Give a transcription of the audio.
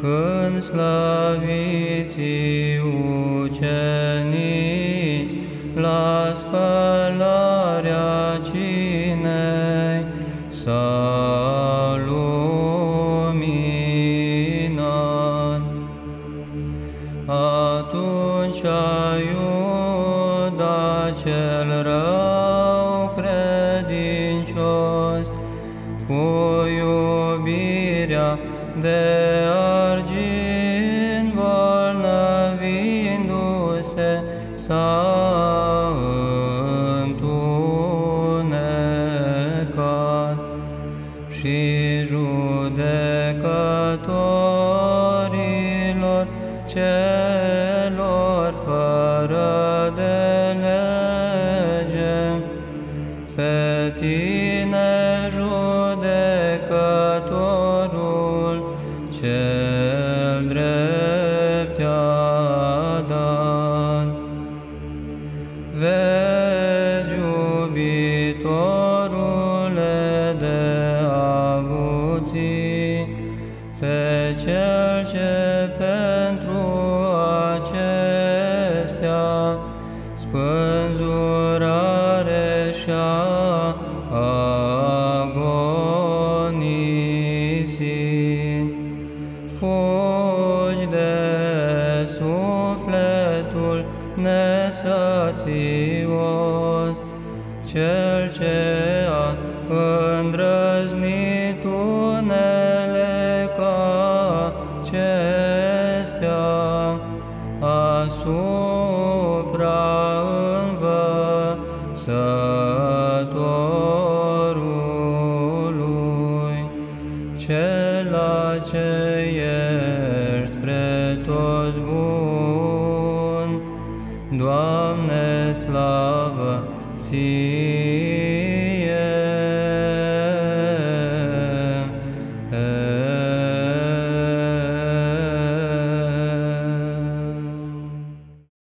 când slăviții ucenici la spălarea cinei s-a luminat. Atunci Iuda cel rău credincios, cu iubirea de argint s-a întunecat și judecătorilor celor fără de lege, pe tine judecătorul cel drept Vezi, iubitorule de avuții, pe cel ce pentru acestea spânzurare și-a nesățios, cel ce a îndrăznit unele ca acestea asupra învățătorului, cela ce ești pre toți bun, Doamne, slavă Ție!